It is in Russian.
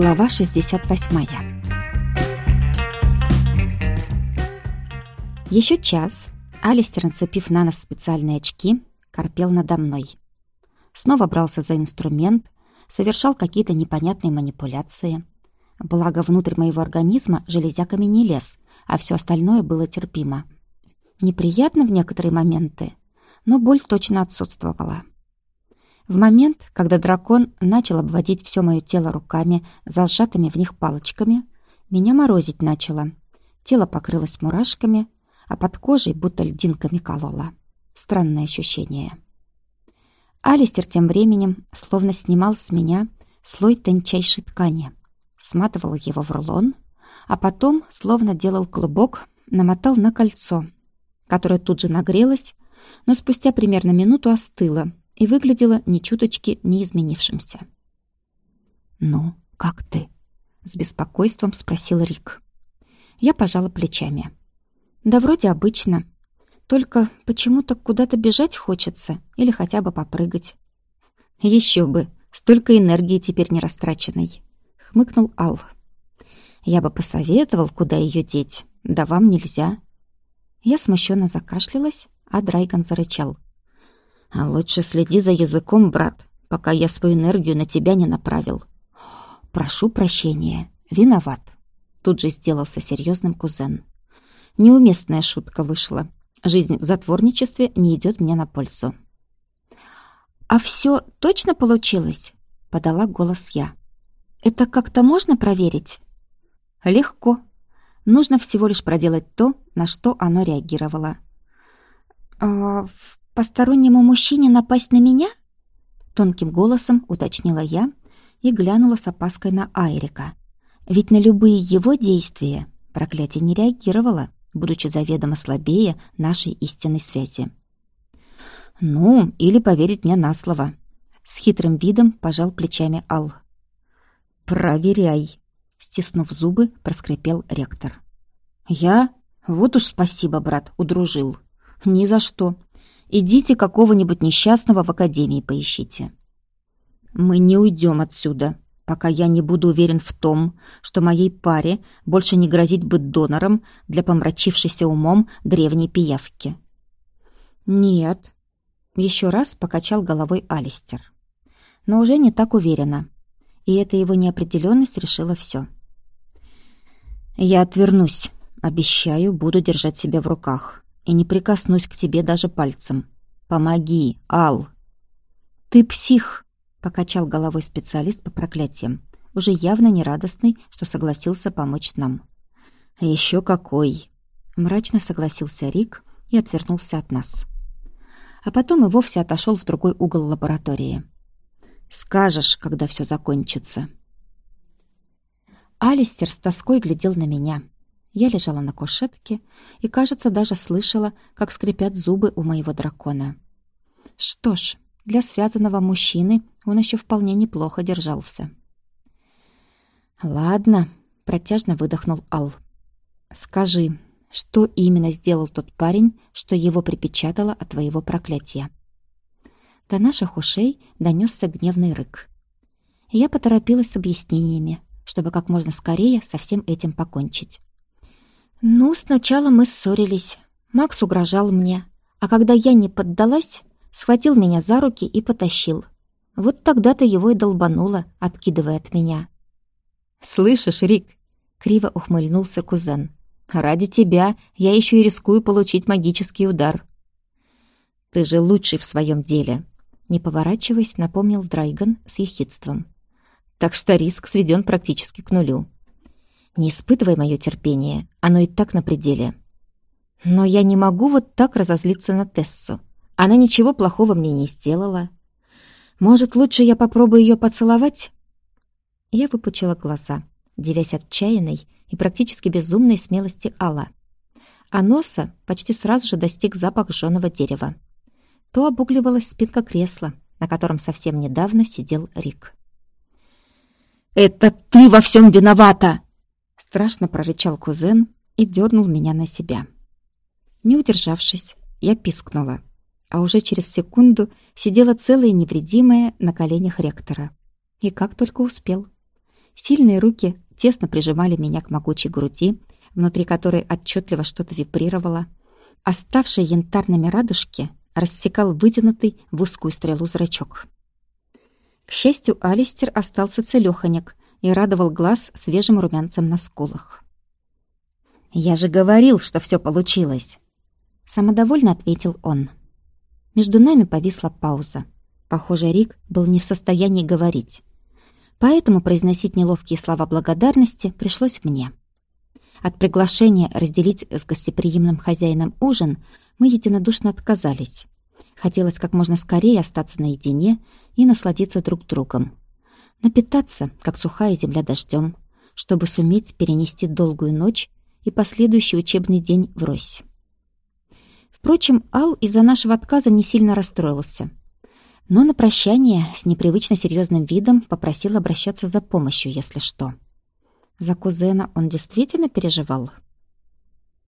Глава 68. Еще час Алистер, нацепив на нос специальные очки, корпел надо мной. Снова брался за инструмент, совершал какие-то непонятные манипуляции. Благо, внутрь моего организма железяками не лез, а все остальное было терпимо. Неприятно в некоторые моменты, но боль точно отсутствовала. В момент, когда дракон начал обводить все мое тело руками, за сжатыми в них палочками, меня морозить начало. Тело покрылось мурашками, а под кожей будто льдинками кололо. Странное ощущение. Алистер тем временем словно снимал с меня слой тончайшей ткани, сматывал его в рулон, а потом, словно делал клубок, намотал на кольцо, которое тут же нагрелось, но спустя примерно минуту остыло, и выглядела ни чуточки не изменившимся. «Ну, как ты?» — с беспокойством спросил Рик. Я пожала плечами. «Да вроде обычно. Только почему-то куда-то бежать хочется или хотя бы попрыгать». «Еще бы! Столько энергии теперь не растраченной!» — хмыкнул Ал. «Я бы посоветовал, куда ее деть. Да вам нельзя». Я смущенно закашлялась, а Драйган зарычал. А лучше следи за языком, брат, пока я свою энергию на тебя не направил. Прошу прощения, виноват. Тут же сделался серьезным кузен. Неуместная шутка вышла. Жизнь в затворничестве не идет мне на пользу. «А все точно получилось?» — подала голос я. «Это как-то можно проверить?» «Легко. Нужно всего лишь проделать то, на что оно реагировало». «А постороннему мужчине напасть на меня?» Тонким голосом уточнила я и глянула с опаской на Айрика. Ведь на любые его действия проклятие не реагировало, будучи заведомо слабее нашей истинной связи. «Ну, или поверить мне на слово», — с хитрым видом пожал плечами Ал. «Проверяй», — стиснув зубы, проскрипел ректор. «Я? Вот уж спасибо, брат, удружил. Ни за что. Идите какого-нибудь несчастного в академии поищите. Мы не уйдем отсюда, пока я не буду уверен в том, что моей паре больше не грозит быть донором для помрачившейся умом древней пиявки. Нет. Еще раз покачал головой Алистер. Но уже не так уверенно. И эта его неопределенность решила все. Я отвернусь. Обещаю, буду держать себя в руках и не прикоснусь к тебе даже пальцем. Помоги, Ал!» «Ты псих!» — покачал головой специалист по проклятиям, уже явно нерадостный, что согласился помочь нам. «Еще какой!» — мрачно согласился Рик и отвернулся от нас. А потом и вовсе отошел в другой угол лаборатории. «Скажешь, когда все закончится». Алистер с тоской глядел на меня — я лежала на кушетке и, кажется, даже слышала, как скрипят зубы у моего дракона. Что ж, для связанного мужчины он еще вполне неплохо держался. «Ладно», — протяжно выдохнул Ал. «Скажи, что именно сделал тот парень, что его припечатало от твоего проклятия?» До наших ушей донесся гневный рык. Я поторопилась с объяснениями, чтобы как можно скорее со всем этим покончить. «Ну, сначала мы ссорились. Макс угрожал мне, а когда я не поддалась, схватил меня за руки и потащил. Вот тогда-то его и долбануло, откидывая от меня». «Слышишь, Рик?» — криво ухмыльнулся кузен. «Ради тебя я еще и рискую получить магический удар». «Ты же лучший в своем деле», — не поворачиваясь, напомнил Драйган с ехидством. «Так что риск сведен практически к нулю». Не испытывай мое терпение, оно и так на пределе. Но я не могу вот так разозлиться на Тессу. Она ничего плохого мне не сделала. Может, лучше я попробую ее поцеловать? Я выпучила глаза, девясь отчаянной и практически безумной смелости Алла. А носа почти сразу же достиг запах жженого дерева. То обугливалась спинка кресла, на котором совсем недавно сидел Рик. «Это ты во всем виновата!» Страшно прорычал кузен и дернул меня на себя. Не удержавшись, я пискнула, а уже через секунду сидела целая невредимая на коленях ректора. И как только успел. Сильные руки тесно прижимали меня к могучей груди, внутри которой отчетливо что-то вибрировало. Оставшие янтарными радужки рассекал вытянутый в узкую стрелу зрачок. К счастью, Алистер остался целёхонек и радовал глаз свежим румянцем на скулах. «Я же говорил, что все получилось!» Самодовольно ответил он. Между нами повисла пауза. Похоже, Рик был не в состоянии говорить. Поэтому произносить неловкие слова благодарности пришлось мне. От приглашения разделить с гостеприимным хозяином ужин мы единодушно отказались. Хотелось как можно скорее остаться наедине и насладиться друг другом. Напитаться, как сухая земля дождем, чтобы суметь перенести долгую ночь и последующий учебный день врозь. Впрочем, Ал из-за нашего отказа не сильно расстроился. Но на прощание с непривычно серьезным видом попросил обращаться за помощью, если что. За кузена он действительно переживал —